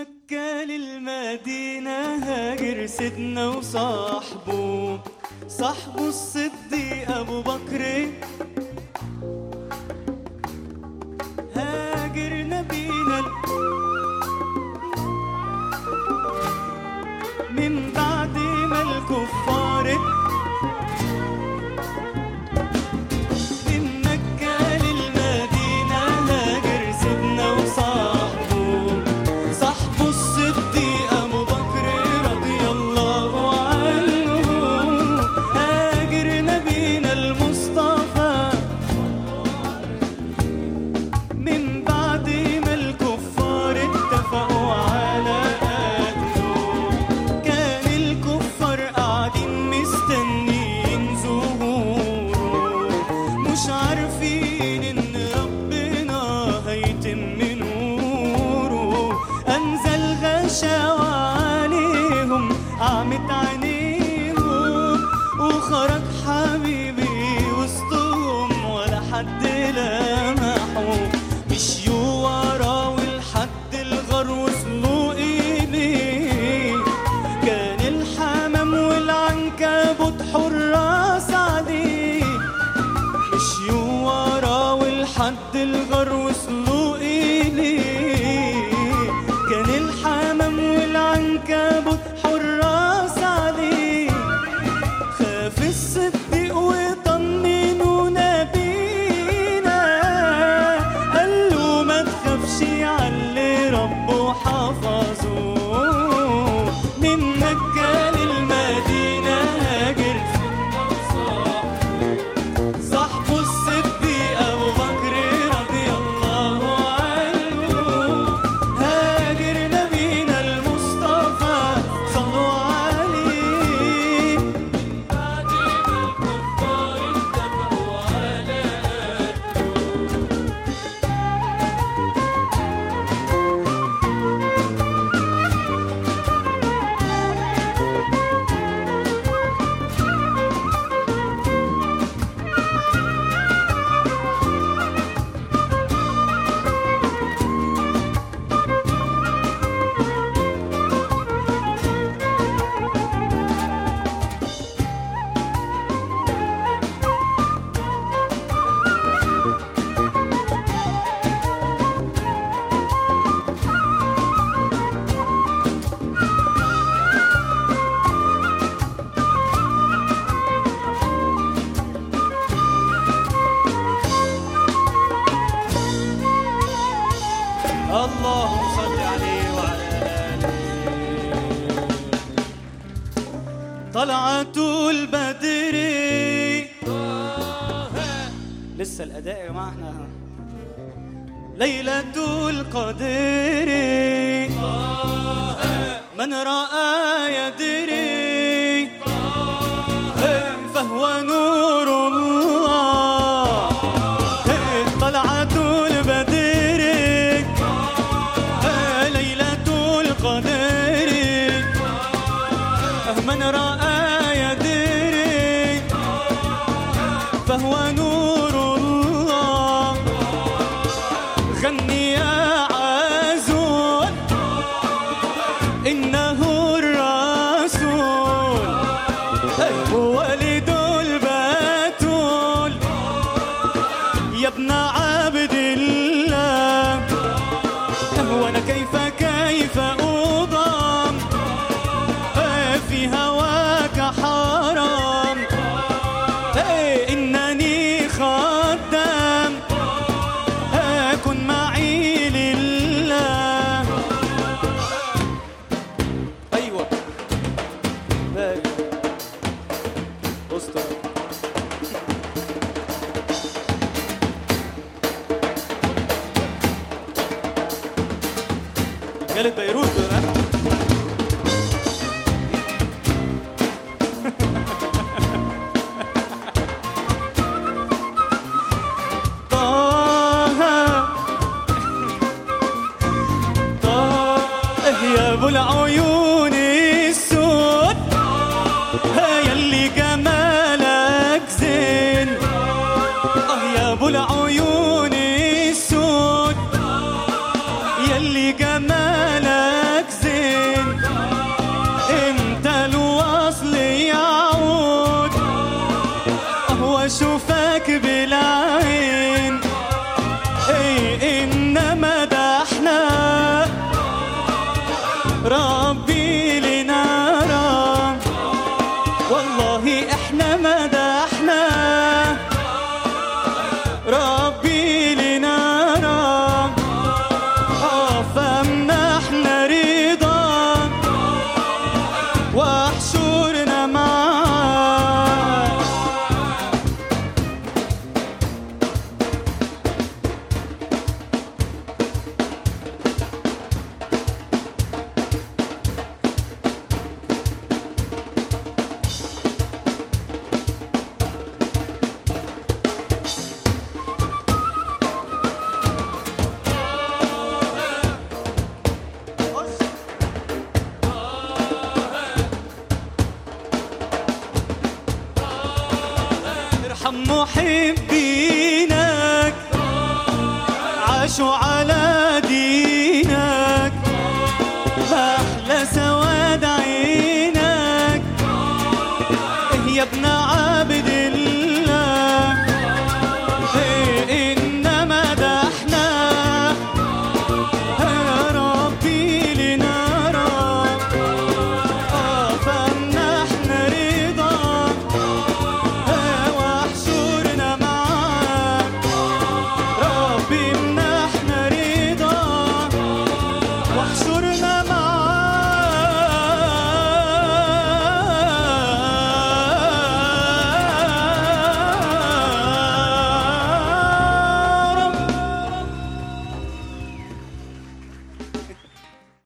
مكة للمدينة هاجر سيدنا وصاحبه. صاحبه الصديق أبو بكر alvoz طلعت البدر. لسه الأداء يا جماعة إحنا ليلة القدر. من رأى يدري. فهو نور. من رأى ملك بيروت Rabbim محبينك عاشوا على دينك أحلى سواد عينك إيه يا ابن عابدين؟